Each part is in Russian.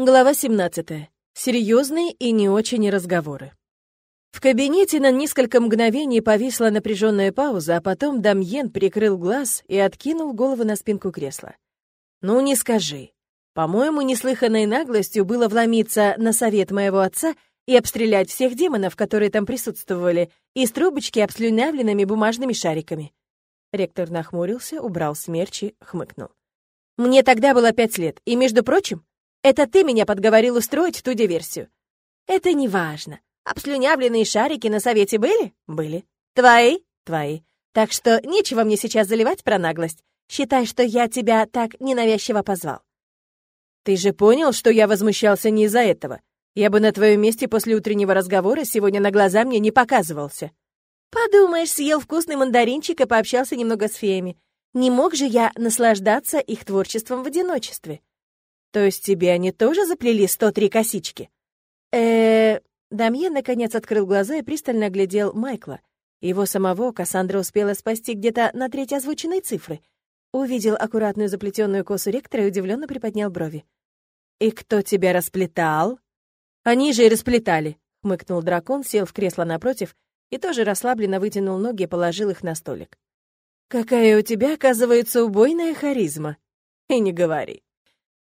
Глава 17. Серьезные и не очень разговоры. В кабинете на несколько мгновений повисла напряженная пауза, а потом Дамьен прикрыл глаз и откинул голову на спинку кресла. «Ну, не скажи. По-моему, неслыханной наглостью было вломиться на совет моего отца и обстрелять всех демонов, которые там присутствовали, из трубочки обслюнявленными бумажными шариками». Ректор нахмурился, убрал смерчи, хмыкнул. «Мне тогда было пять лет, и, между прочим, это ты меня подговорил устроить ту диверсию. Это не важно. Обслюнявленные шарики на совете были? Были. Твои? Твои. Так что нечего мне сейчас заливать про наглость. Считай, что я тебя так ненавязчиво позвал. Ты же понял, что я возмущался не из-за этого. Я бы на твоем месте после утреннего разговора сегодня на глаза мне не показывался. Подумаешь, съел вкусный мандаринчик и пообщался немного с феями. Не мог же я наслаждаться их творчеством в одиночестве. То есть тебе они тоже заплели 103 косички? э Дамьен наконец открыл глаза и пристально оглядел Майкла. Его самого Кассандра успела спасти где-то на треть озвученной цифры. Увидел аккуратную заплетенную косу ректора и удивленно приподнял брови. «И кто тебя расплетал?» «Они же и расплетали», — хмыкнул дракон, сел в кресло напротив и тоже расслабленно вытянул ноги и положил их на столик. «Какая у тебя, оказывается, убойная харизма!» «И не говори!»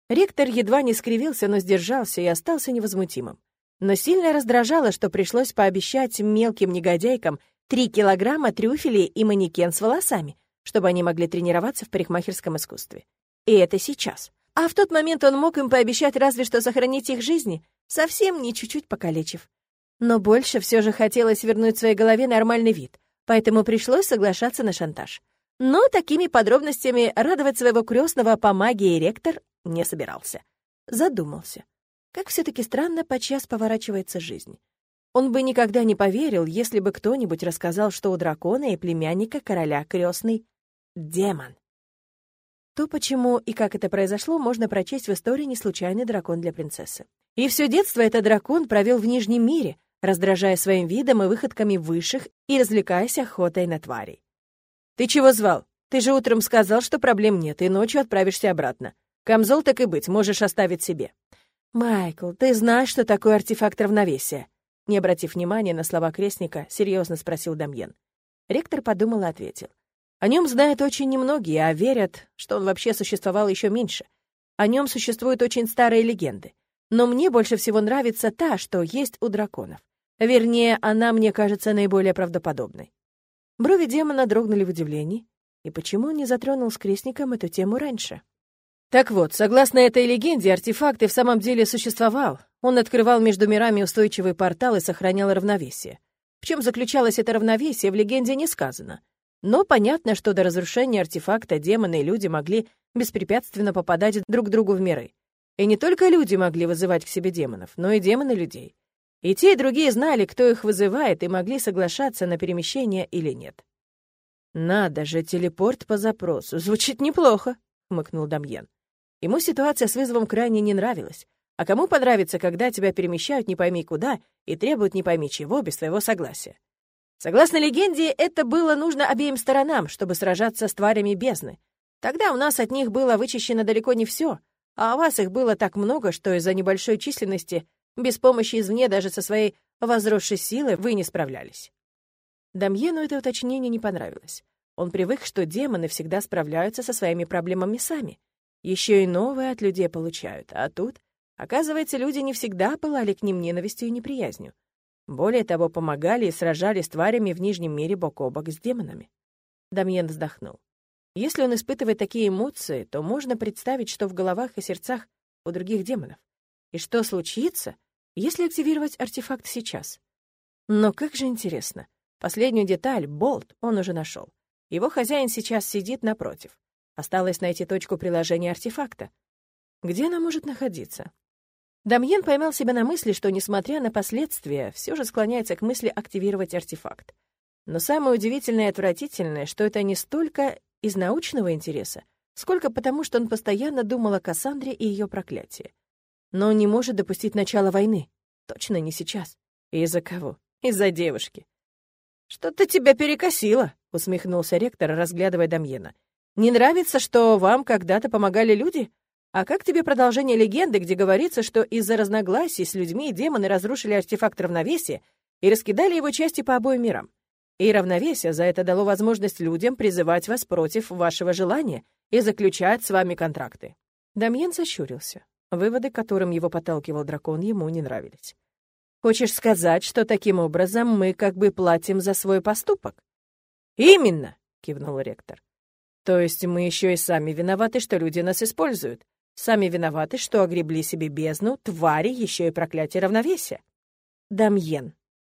Ректор едва не скривился, но сдержался и остался невозмутимым. Но сильно раздражало, что пришлось пообещать мелким негодяйкам три килограмма трюфелей и манекен с волосами, чтобы они могли тренироваться в парикмахерском искусстве. И это сейчас. А в тот момент он мог им пообещать разве что сохранить их жизни, совсем не чуть-чуть покалечив. Но больше все же хотелось вернуть своей голове нормальный вид, поэтому пришлось соглашаться на шантаж. Но такими подробностями радовать своего крестного по магии ректор не собирался. Задумался. Как все-таки странно подчас поворачивается жизнь. Он бы никогда не поверил, если бы кто-нибудь рассказал, что у дракона и племянника короля крестный демон. То, почему и как это произошло, можно прочесть в истории «Неслучайный дракон для принцессы». И все детство этот дракон провел в Нижнем мире, раздражая своим видом и выходками высших и развлекаясь охотой на тварей. «Ты чего звал? Ты же утром сказал, что проблем нет, и ночью отправишься обратно. Камзол так и быть, можешь оставить себе. Майкл, ты знаешь, что такое артефакт равновесия? Не обратив внимания на слова крестника, серьезно спросил Дамьен. Ректор подумал и ответил. О нем знают очень немногие, а верят, что он вообще существовал еще меньше. О нем существуют очень старые легенды. Но мне больше всего нравится та, что есть у драконов. Вернее, она мне кажется наиболее правдоподобной. Брови демона дрогнули в удивлении. И почему он не затронул с крестником эту тему раньше? Так вот, согласно этой легенде, артефакт и в самом деле существовал. Он открывал между мирами устойчивый портал и сохранял равновесие. В чем заключалось это равновесие, в легенде не сказано. Но понятно, что до разрушения артефакта демоны и люди могли беспрепятственно попадать друг к другу в миры. И не только люди могли вызывать к себе демонов, но и демоны людей. И те, и другие знали, кто их вызывает, и могли соглашаться на перемещение или нет. «Надо же, телепорт по запросу. Звучит неплохо», — хмыкнул Дамьен. Ему ситуация с вызовом крайне не нравилась. А кому понравится, когда тебя перемещают не пойми куда и требуют не пойми чего без твоего согласия? Согласно легенде, это было нужно обеим сторонам, чтобы сражаться с тварями бездны. Тогда у нас от них было вычищено далеко не все, а у вас их было так много, что из-за небольшой численности, без помощи извне даже со своей возросшей силой, вы не справлялись. Дамьену это уточнение не понравилось. Он привык, что демоны всегда справляются со своими проблемами сами. Еще и новое от людей получают, а тут, оказывается, люди не всегда пылали к ним ненавистью и неприязнью. Более того, помогали и сражались с тварями в Нижнем мире бок о бок с демонами. Дамьен вздохнул. Если он испытывает такие эмоции, то можно представить, что в головах и сердцах у других демонов. И что случится, если активировать артефакт сейчас? Но как же интересно. Последнюю деталь, болт, он уже нашел. Его хозяин сейчас сидит напротив. Осталось найти точку приложения артефакта. Где она может находиться? Дамьен поймал себя на мысли, что, несмотря на последствия, все же склоняется к мысли активировать артефакт. Но самое удивительное и отвратительное, что это не столько из научного интереса, сколько потому, что он постоянно думал о Кассандре и ее проклятии. Но не может допустить начала войны. Точно не сейчас. Из-за кого? Из-за девушки. «Что-то тебя перекосило», — усмехнулся ректор, разглядывая Дамьена. Не нравится, что вам когда-то помогали люди? А как тебе продолжение легенды, где говорится, что из-за разногласий с людьми демоны разрушили артефакт равновесия и раскидали его части по обоим мирам? И равновесие за это дало возможность людям призывать вас против вашего желания и заключать с вами контракты. Дамьен сощурился. Выводы, которым его подталкивал дракон, ему не нравились. «Хочешь сказать, что таким образом мы как бы платим за свой поступок?» «Именно!» — кивнул ректор. «То есть мы еще и сами виноваты, что люди нас используют. Сами виноваты, что огребли себе бездну, твари, еще и проклятие равновесия». «Дамьен».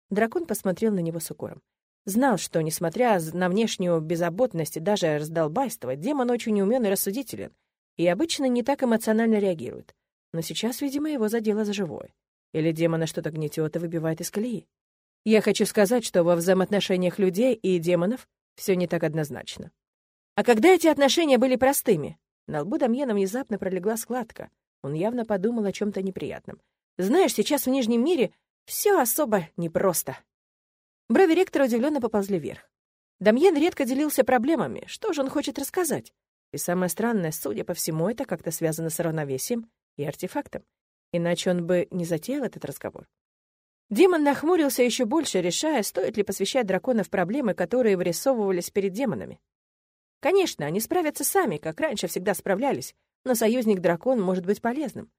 Дракон посмотрел на него с укором. Знал, что, несмотря на внешнюю беззаботность и даже раздолбайство, демон очень умен и рассудителен, и обычно не так эмоционально реагирует. Но сейчас, видимо, его задело за живое. Или демона что-то гнетет и выбивает из колеи. Я хочу сказать, что во взаимоотношениях людей и демонов все не так однозначно. А когда эти отношения были простыми? На лбу Дамьена внезапно пролегла складка. Он явно подумал о чем то неприятном. Знаешь, сейчас в Нижнем мире все особо непросто. Брови ректора удивленно поползли вверх. Дамьен редко делился проблемами. Что же он хочет рассказать? И самое странное, судя по всему, это как-то связано с равновесием и артефактом. Иначе он бы не затеял этот разговор. Демон нахмурился еще больше, решая, стоит ли посвящать дракона в проблемы, которые вырисовывались перед демонами. Конечно, они справятся сами, как раньше всегда справлялись, но союзник-дракон может быть полезным.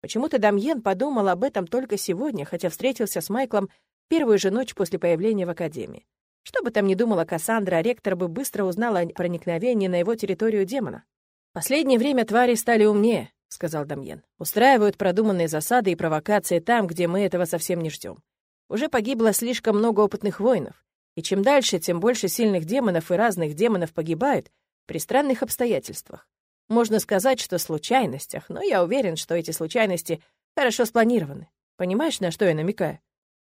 Почему-то Дамьен подумал об этом только сегодня, хотя встретился с Майклом первую же ночь после появления в Академии. Что бы там ни думала Кассандра, ректор бы быстро узнал о проникновении на его территорию демона. «Последнее время твари стали умнее», — сказал Дамьен. «Устраивают продуманные засады и провокации там, где мы этого совсем не ждем. Уже погибло слишком много опытных воинов, и чем дальше, тем больше сильных демонов и разных демонов погибают при странных обстоятельствах. Можно сказать, что случайностях, но я уверен, что эти случайности хорошо спланированы. Понимаешь, на что я намекаю?»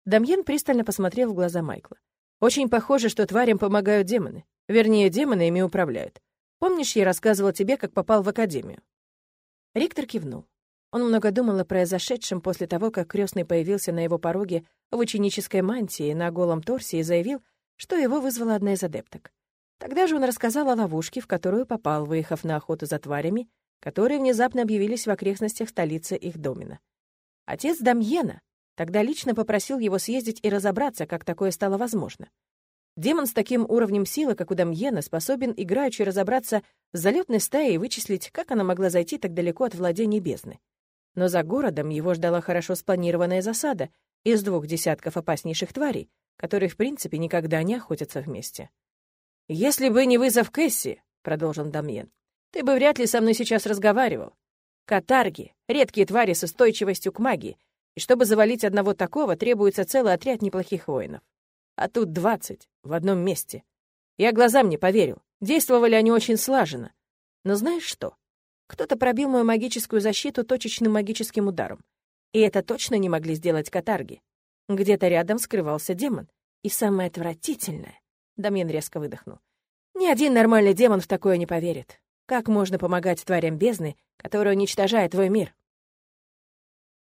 Дамьен пристально посмотрел в глаза Майкла. «Очень похоже, что тварям помогают демоны. Вернее, демоны ими управляют. Помнишь, я рассказывал тебе, как попал в академию?» Ректор кивнул. Он много думал о произошедшем после того, как крестный появился на его пороге в ученической мантии на голом торсе и заявил, что его вызвала одна из адепток. Тогда же он рассказал о ловушке, в которую попал, выехав на охоту за тварями, которые внезапно объявились в окрестностях столицы их домена. Отец Дамьена, Тогда лично попросил его съездить и разобраться, как такое стало возможно. Демон с таким уровнем силы, как у Дамьена, способен играючи разобраться с залетной стаей и вычислить, как она могла зайти так далеко от владения бездны. Но за городом его ждала хорошо спланированная засада из двух десятков опаснейших тварей, которые, в принципе, никогда не охотятся вместе. «Если бы не вызов Кэсси», — продолжил Дамьен, — «ты бы вряд ли со мной сейчас разговаривал. Катарги — редкие твари с устойчивостью к магии — и чтобы завалить одного такого, требуется целый отряд неплохих воинов. А тут двадцать в одном месте. Я глазам не поверил. Действовали они очень слаженно. Но знаешь что? Кто-то пробил мою магическую защиту точечным магическим ударом. И это точно не могли сделать катарги. Где-то рядом скрывался демон. И самое отвратительное... Дамьен резко выдохнул. Ни один нормальный демон в такое не поверит. Как можно помогать тварям бездны, которая уничтожает твой мир?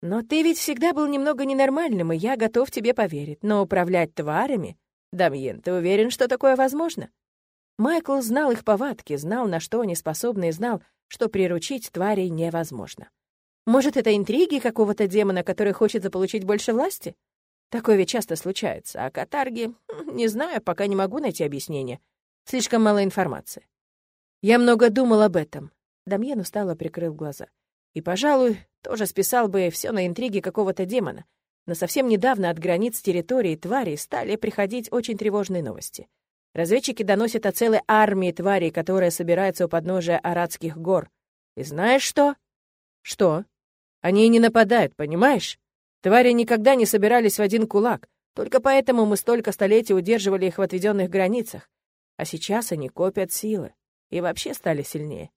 Но ты ведь всегда был немного ненормальным, и я готов тебе поверить. Но управлять тварями... Дамьен, ты уверен, что такое возможно? Майкл знал их повадки, знал, на что они способны, и знал, что приручить тварей невозможно. Может, это интриги какого-то демона, который хочет заполучить больше власти? Такое ведь часто случается. А катарги... Не знаю, пока не могу найти объяснение. Слишком мало информации. Я много думал об этом. Дамьен устало прикрыл глаза. И, пожалуй, тоже списал бы все на интриги какого-то демона. Но совсем недавно от границ территории тварей стали приходить очень тревожные новости. Разведчики доносят о целой армии тварей, которая собирается у подножия Арадских гор. И знаешь что? Что? Они и не нападают, понимаешь? Твари никогда не собирались в один кулак. Только поэтому мы столько столетий удерживали их в отведенных границах. А сейчас они копят силы. И вообще стали сильнее.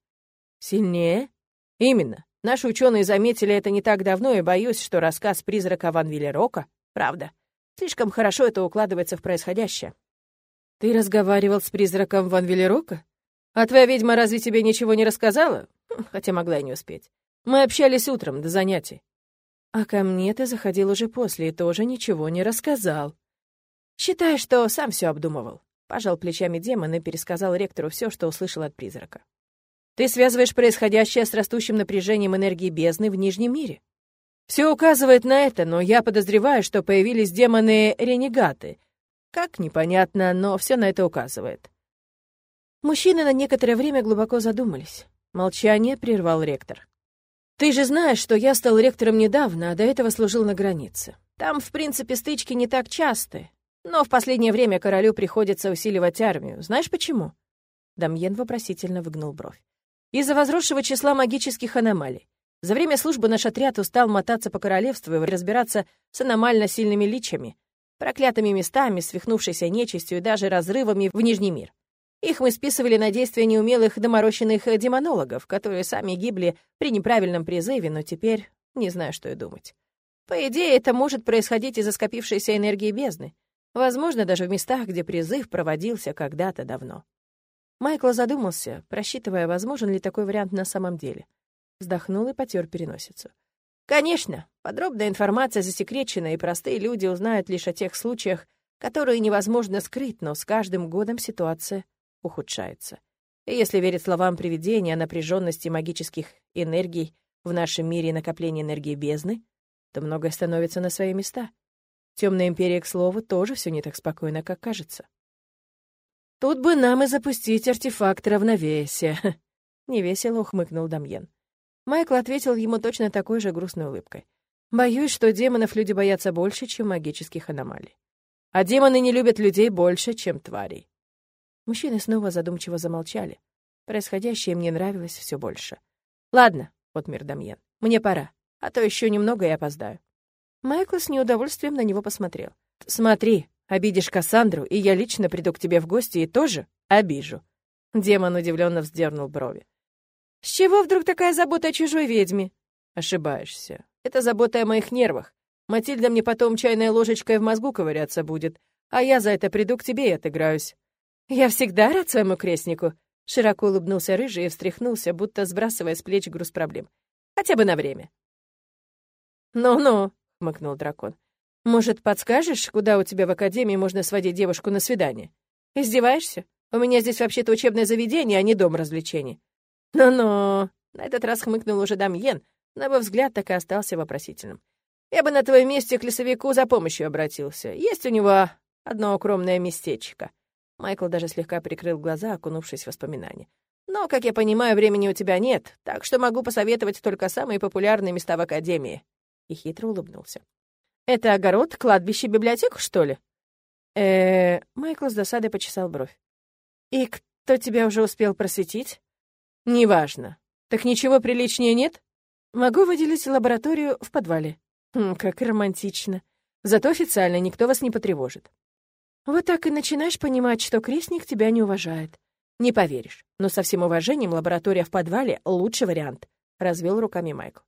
Сильнее? Именно. Наши ученые заметили это не так давно, и боюсь, что рассказ призрака Ван Виллерока — правда. Слишком хорошо это укладывается в происходящее. Ты разговаривал с призраком Ван Виллерока? А твоя ведьма разве тебе ничего не рассказала? Хм, хотя могла и не успеть. Мы общались утром до занятий. А ко мне ты заходил уже после и тоже ничего не рассказал. Считай, что сам все обдумывал. Пожал плечами демон и пересказал ректору все, что услышал от призрака. Ты связываешь происходящее с растущим напряжением энергии бездны в Нижнем мире. Все указывает на это, но я подозреваю, что появились демоны-ренегаты. Как непонятно, но все на это указывает. Мужчины на некоторое время глубоко задумались. Молчание прервал ректор. «Ты же знаешь, что я стал ректором недавно, а до этого служил на границе. Там, в принципе, стычки не так часты. Но в последнее время королю приходится усиливать армию. Знаешь почему?» Дамьен вопросительно выгнул бровь. «Из-за возросшего числа магических аномалий. За время службы наш отряд устал мотаться по королевству и разбираться с аномально сильными личами, проклятыми местами, свихнувшейся нечистью и даже разрывами в Нижний мир. Их мы списывали на действия неумелых доморощенных демонологов, которые сами гибли при неправильном призыве, но теперь не знаю, что и думать. По идее, это может происходить из-за скопившейся энергии бездны. Возможно, даже в местах, где призыв проводился когда-то давно. Майкл задумался, просчитывая, возможен ли такой вариант на самом деле. Вздохнул и потер переносицу. Конечно, подробная информация засекречена, и простые люди узнают лишь о тех случаях, которые невозможно скрыть, но с каждым годом ситуация ухудшается. И если верить словам привидения о напряженности магических энергий в нашем мире и накоплении энергии бездны, то многое становится на свои места. Темная империя, к слову, тоже все не так спокойно, как кажется. Тут бы нам и запустить артефакт равновесия. Невесело ухмыкнул Дамьен. Майкл ответил ему точно такой же грустной улыбкой. Боюсь, что демонов люди боятся больше, чем магических аномалий. А демоны не любят людей больше, чем тварей. Мужчины снова задумчиво замолчали. Происходящее мне нравилось все больше. «Ладно», — отмер Дамьен, — «мне пора, а то еще немного и опоздаю». Майкл с неудовольствием на него посмотрел. «Смотри, обидишь Кассандру, и я лично приду к тебе в гости и тоже обижу». Демон удивленно вздернул брови. «С чего вдруг такая забота о чужой ведьме?» «Ошибаешься. Это забота о моих нервах. Матильда мне потом чайной ложечкой в мозгу ковыряться будет, а я за это приду к тебе и отыграюсь. «Я всегда рад своему крестнику», — широко улыбнулся Рыжий и встряхнулся, будто сбрасывая с плеч груз проблем. «Хотя бы на время». «Ну-ну», — хмыкнул дракон. «Может, подскажешь, куда у тебя в академии можно сводить девушку на свидание? Издеваешься? У меня здесь вообще-то учебное заведение, а не дом развлечений». «Ну-ну», — на этот раз хмыкнул уже Дамьен, но его взгляд так и остался вопросительным. «Я бы на твоем месте к лесовику за помощью обратился. Есть у него одно укромное местечко». Майкл даже слегка прикрыл глаза, окунувшись в воспоминания. «Но, как я понимаю, времени у тебя нет, так что могу посоветовать только самые популярные места в Академии». И хитро улыбнулся. «Это огород, кладбище, библиотеку, что ли?» э Майкл с досадой почесал бровь. «И кто тебя уже успел просветить?» «Неважно. Так ничего приличнее нет?» «Могу выделить лабораторию в подвале». Хм, «Как романтично. Зато официально никто вас не потревожит. Вот так и начинаешь понимать, что крестник тебя не уважает. Не поверишь, но со всем уважением лаборатория в подвале — лучший вариант, — развел руками Майкл.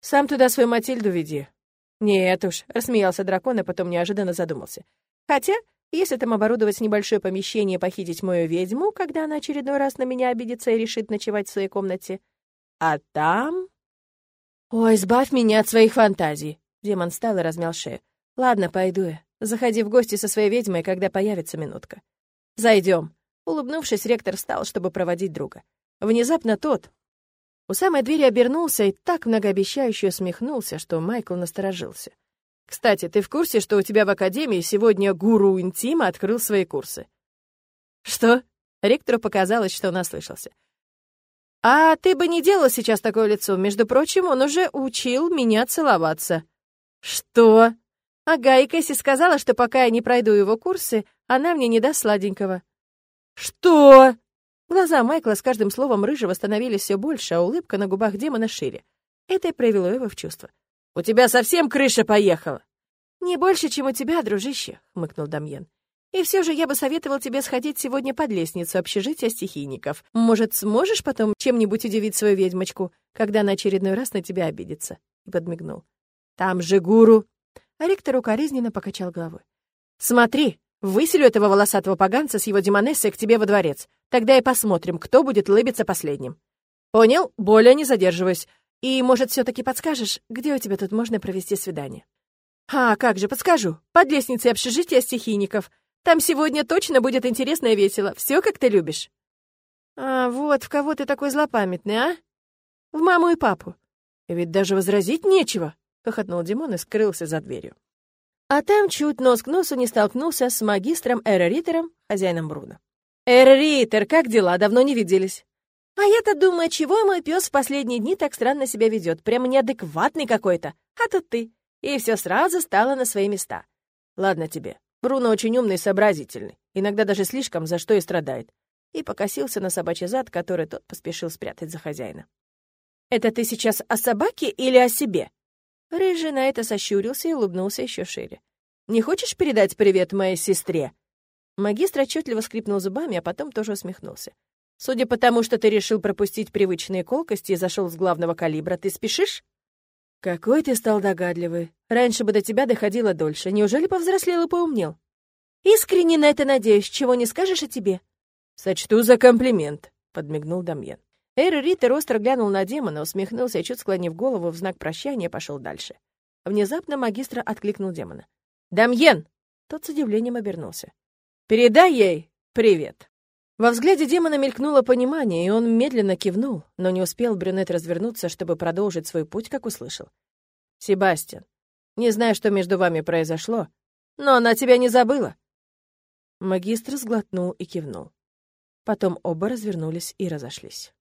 Сам туда свою Матильду веди. Нет уж, рассмеялся дракон, а потом неожиданно задумался. Хотя, если там оборудовать небольшое помещение и похитить мою ведьму, когда она очередной раз на меня обидится и решит ночевать в своей комнате, а там... Ой, избавь меня от своих фантазий. Демон встал и размял шею. Ладно, пойду я. Заходи в гости со своей ведьмой, когда появится минутка. Зайдем. Улыбнувшись, ректор встал, чтобы проводить друга. Внезапно тот у самой двери обернулся и так многообещающе усмехнулся, что Майкл насторожился. «Кстати, ты в курсе, что у тебя в академии сегодня гуру интима открыл свои курсы?» «Что?» Ректору показалось, что он ослышался. «А ты бы не делал сейчас такое лицо. Между прочим, он уже учил меня целоваться». «Что?» Ага, и Кэсси сказала, что пока я не пройду его курсы, она мне не даст сладенького. «Что?» Глаза Майкла с каждым словом рыжего становились все больше, а улыбка на губах демона шире. Это и привело его в чувство. «У тебя совсем крыша поехала!» «Не больше, чем у тебя, дружище», — хмыкнул Дамьен. «И все же я бы советовал тебе сходить сегодня под лестницу общежития стихийников. Может, сможешь потом чем-нибудь удивить свою ведьмочку, когда она очередной раз на тебя обидится?» И подмигнул. «Там же гуру!» а ректор укоризненно покачал головой. «Смотри, выселю этого волосатого поганца с его демонессой к тебе во дворец. Тогда и посмотрим, кто будет лыбиться последним». «Понял, более не задерживаюсь. И, может, все таки подскажешь, где у тебя тут можно провести свидание?» «А, как же, подскажу. Под лестницей общежития стихийников. Там сегодня точно будет интересно и весело. Все, как ты любишь». А вот в кого ты такой злопамятный, а? В маму и папу. Ведь даже возразить нечего, хохотнул Димон и скрылся за дверью. А там чуть нос к носу не столкнулся с магистром Эроритером, хозяином Бруно. «Эроритер, как дела? Давно не виделись». «А я-то думаю, чего мой пес в последние дни так странно себя ведет? Прямо неадекватный какой-то. А тут ты. И все сразу стало на свои места. Ладно тебе. Бруно очень умный и сообразительный. Иногда даже слишком, за что и страдает. И покосился на собачий зад, который тот поспешил спрятать за хозяина. «Это ты сейчас о собаке или о себе?» Рыжий на это сощурился и улыбнулся еще шире. «Не хочешь передать привет моей сестре?» Магистр отчетливо скрипнул зубами, а потом тоже усмехнулся. «Судя по тому, что ты решил пропустить привычные колкости и зашел с главного калибра, ты спешишь?» «Какой ты стал догадливый. Раньше бы до тебя доходило дольше. Неужели повзрослел и поумнел?» «Искренне на это надеюсь. Чего не скажешь о тебе?» «Сочту за комплимент», — подмигнул Дамьен. Эйр Риттер остро глянул на демона, усмехнулся и, чуть склонив голову в знак прощания, пошел дальше. Внезапно магистра откликнул демона. «Дамьен!» Тот с удивлением обернулся. Передай ей привет». Во взгляде демона мелькнуло понимание, и он медленно кивнул, но не успел брюнет развернуться, чтобы продолжить свой путь, как услышал. «Себастьян, не знаю, что между вами произошло, но она тебя не забыла». Магистр сглотнул и кивнул. Потом оба развернулись и разошлись.